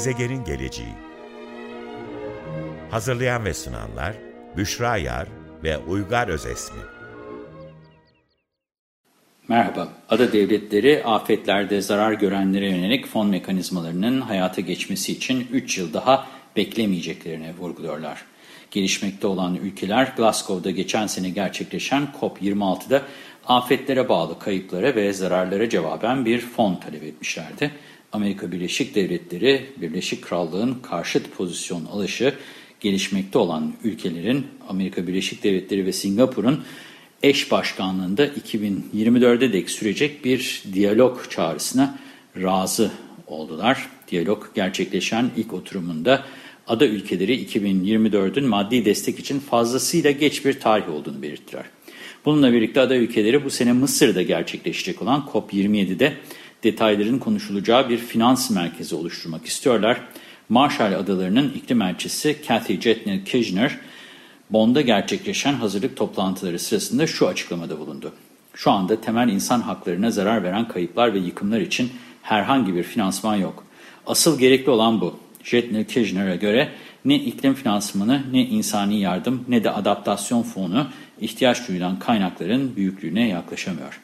Gezegenin geleceği Hazırlayan ve sunanlar Büşra Yar ve Uygar Özesmi Merhaba, Ada Devletleri afetlerde zarar görenlere yönelik fon mekanizmalarının hayata geçmesi için 3 yıl daha beklemeyeceklerini vurguluyorlar. Gelişmekte olan ülkeler Glasgow'da geçen sene gerçekleşen COP26'da afetlere bağlı kayıplara ve zararlara cevaben bir fon talep etmişlerdi. Amerika Birleşik Devletleri, Birleşik Krallığın karşıt pozisyon alışı, gelişmekte olan ülkelerin Amerika Birleşik Devletleri ve Singapur'un eş başkanlığında 2024'de dek sürecek bir diyalog çağrısına razı oldular. Diyalog gerçekleşen ilk oturumunda ada ülkeleri 2024'ün maddi destek için fazlasıyla geç bir tarih olduğunu belirttiler. Bununla birlikte ada ülkeleri bu sene Mısır'da gerçekleşecek olan COP27'de detayların konuşulacağı bir finans merkezi oluşturmak istiyorlar. Marshall Adaları'nın iklim elçisi Cathy Jetner Kirchner, Bond'a gerçekleşen hazırlık toplantıları sırasında şu açıklamada bulundu. Şu anda temel insan haklarına zarar veren kayıplar ve yıkımlar için herhangi bir finansman yok. Asıl gerekli olan bu. Jetner Kirchner'a göre ne iklim finansmanı ne insani yardım ne de adaptasyon fonu ihtiyaç duyulan kaynakların büyüklüğüne yaklaşamıyor.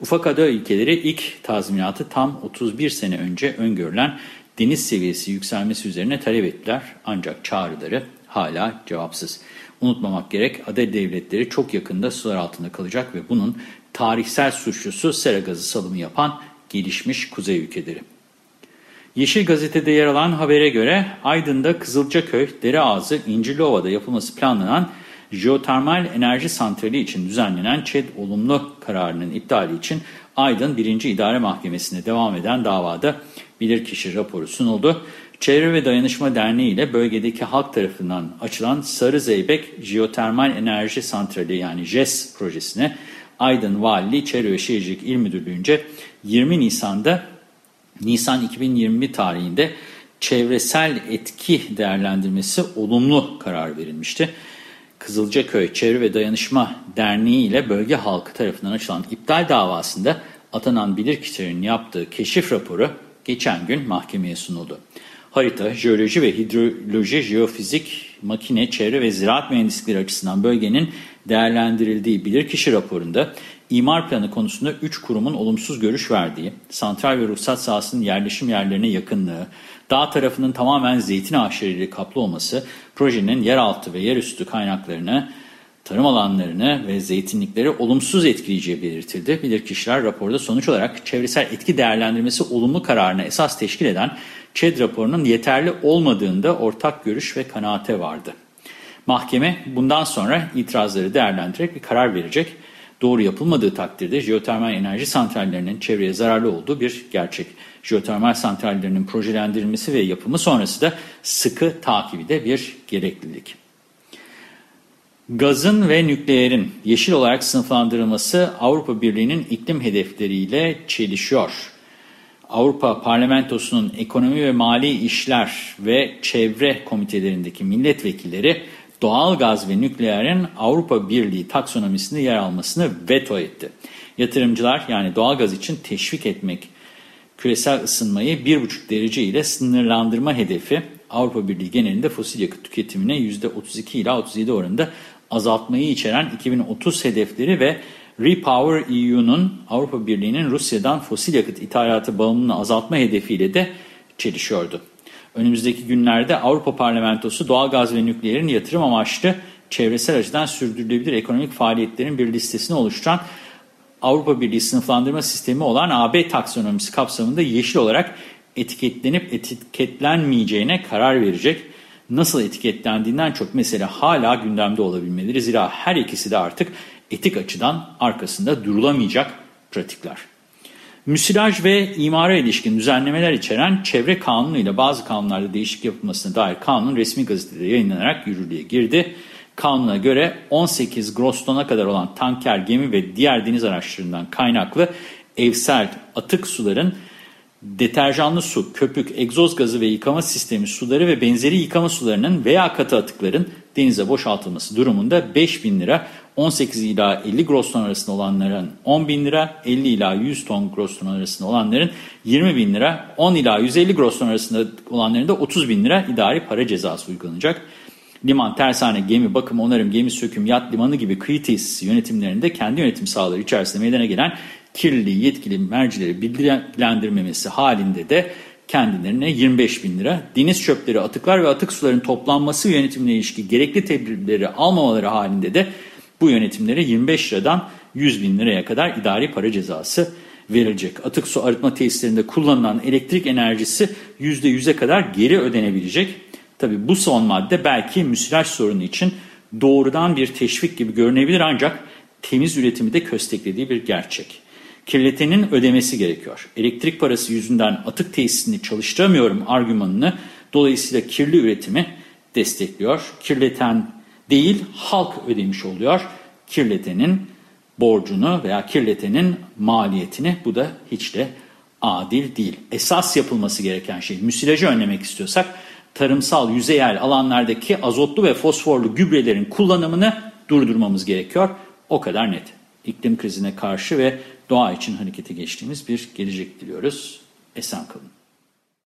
Ufak ada ülkeleri ilk tazminatı tam 31 sene önce öngörülen deniz seviyesi yükselmesi üzerine talep ettiler ancak çağrıları hala cevapsız. Unutmamak gerek ada devletleri çok yakında sular altında kalacak ve bunun tarihsel suçlusu sera gazı salımı yapan gelişmiş kuzey ülkeleri. Yeşil Gazete'de yer alan habere göre Aydın'da Kızılcaköy, Dereağızı, İncirliova'da yapılması planlanan jeotermal enerji santrali için düzenlenen ÇED olumlu kararının iptali için Aydın 1. İdare Mahkemesi'ne devam eden davada bilirkişi raporu sunuldu. Çevre ve Dayanışma Derneği ile bölgedeki halk tarafından açılan Sarı Zeybek Jeotermal Enerji Santrali yani JES projesine Aydın Valiliği Çevre ve Şehircilik İl Müdürlüğü'nce 20 Nisan'da Nisan 2020 tarihinde çevresel etki değerlendirmesi olumlu karar verilmişti. Kızılcaköy Çevre ve Dayanışma Derneği ile bölge halkı tarafından açılan iptal davasında atanan bilirkişilerin yaptığı keşif raporu geçen gün mahkemeye sunuldu. Harita, jeoloji ve hidroloji, jeofizik, makine, çevre ve ziraat mühendislikleri açısından bölgenin değerlendirildiği bilirkişi raporunda imar planı konusunda 3 kurumun olumsuz görüş verdiği, santral ve ruhsat sahasının yerleşim yerlerine yakınlığı, dağ tarafının tamamen zeytin ağaçlarıyla kaplı olması, projenin yeraltı ve yerüstü kaynaklarını, tarım alanlarını ve zeytinlikleri olumsuz etkileyeceği belirtildi. Bilirkişiler raporda sonuç olarak çevresel etki değerlendirmesi olumlu kararına esas teşkil eden ÇED raporunun yeterli olmadığında ortak görüş ve kanaate vardı. Mahkeme bundan sonra itirazları değerlendirerek bir karar verecek. Doğru yapılmadığı takdirde jeotermal enerji santrallerinin çevreye zararlı olduğu bir gerçek. Jeotermal santrallerinin projelendirilmesi ve yapımı sonrası da sıkı takibi de bir gereklilik. Gazın ve nükleerin yeşil olarak sınıflandırılması Avrupa Birliği'nin iklim hedefleriyle çelişiyor. Avrupa Parlamentosu'nun ekonomi ve mali işler ve çevre komitelerindeki milletvekilleri doğal gaz ve nükleerin Avrupa Birliği taksonomisinde yer almasını veto etti. Yatırımcılar yani doğal gaz için teşvik etmek, küresel ısınmayı 1,5 derece ile sınırlandırma hedefi Avrupa Birliği genelinde fosil yakıt tüketimine %32 ila 37 oranında azaltmayı içeren 2030 hedefleri ve Repower EU'nun Avrupa Birliği'nin Rusya'dan fosil yakıt ithalatı bağımlılığını azaltma hedefiyle de çelişiyordu. Önümüzdeki günlerde Avrupa Parlamentosu doğal gaz ve nükleerin yatırım amaçlı çevresel açıdan sürdürülebilir ekonomik faaliyetlerin bir listesini oluşturan Avrupa Birliği sınıflandırma sistemi olan AB taksonomisi kapsamında yeşil olarak etiketlenip etiketlenmeyeceğine karar verecek. Nasıl etiketlendiğinden çok mesele hala gündemde olabilmeleri. Zira her ikisi de artık etik açıdan arkasında durulamayacak pratikler. Müsilaj ve imara ilişkin düzenlemeler içeren çevre kanunu ile bazı kanunlarda değişiklik yapılmasına dair kanun resmi gazetede yayınlanarak yürürlüğe girdi. Kanuna göre 18 gross kadar olan tanker, gemi ve diğer deniz araçlarından kaynaklı evsel atık suların deterjanlı su, köpük, egzoz gazı ve yıkama sistemi suları ve benzeri yıkama sularının veya katı atıkların denize boşaltılması durumunda 5 bin lira, 18 ila 50 gross ton arasında olanların 10 bin lira, 50 ila 100 ton gross ton arasında olanların 20 bin lira, 10 ila 150 gross ton arasında olanların da 30 bin lira idari para cezası uygulanacak. Liman, tersane, gemi, bakım, onarım, gemi söküm, yat limanı gibi kıyı tesisi yönetimlerinde kendi yönetim sahaları içerisinde meydana gelen kirliliği yetkili mercileri bilgilendirmemesi halinde de kendilerine 25 bin lira, deniz çöpleri, atıklar ve atık suların toplanması yönetimine ilişkin gerekli tedbirleri almamaları halinde de bu yönetimlere 25 liradan 100 bin liraya kadar idari para cezası verilecek. Atık su arıtma tesislerinde kullanılan elektrik enerjisi %100'e kadar geri ödenebilecek. Tabi bu son madde belki müsilaj sorunu için doğrudan bir teşvik gibi görünebilir ancak temiz üretimi de kösteklediği bir gerçek. Kirletenin ödemesi gerekiyor. Elektrik parası yüzünden atık tesisini çalıştıramıyorum argümanını dolayısıyla kirli üretimi destekliyor. Kirleten değil halk ödemiş oluyor. Kirletenin borcunu veya kirletenin maliyetini bu da hiç de adil değil. Esas yapılması gereken şey müsilajı önlemek istiyorsak tarımsal yüzeyel alanlardaki azotlu ve fosforlu gübrelerin kullanımını durdurmamız gerekiyor. O kadar net. İklim krizine karşı ve doğa için harekete geçtiğimiz bir gelecek diliyoruz. Esen kalın.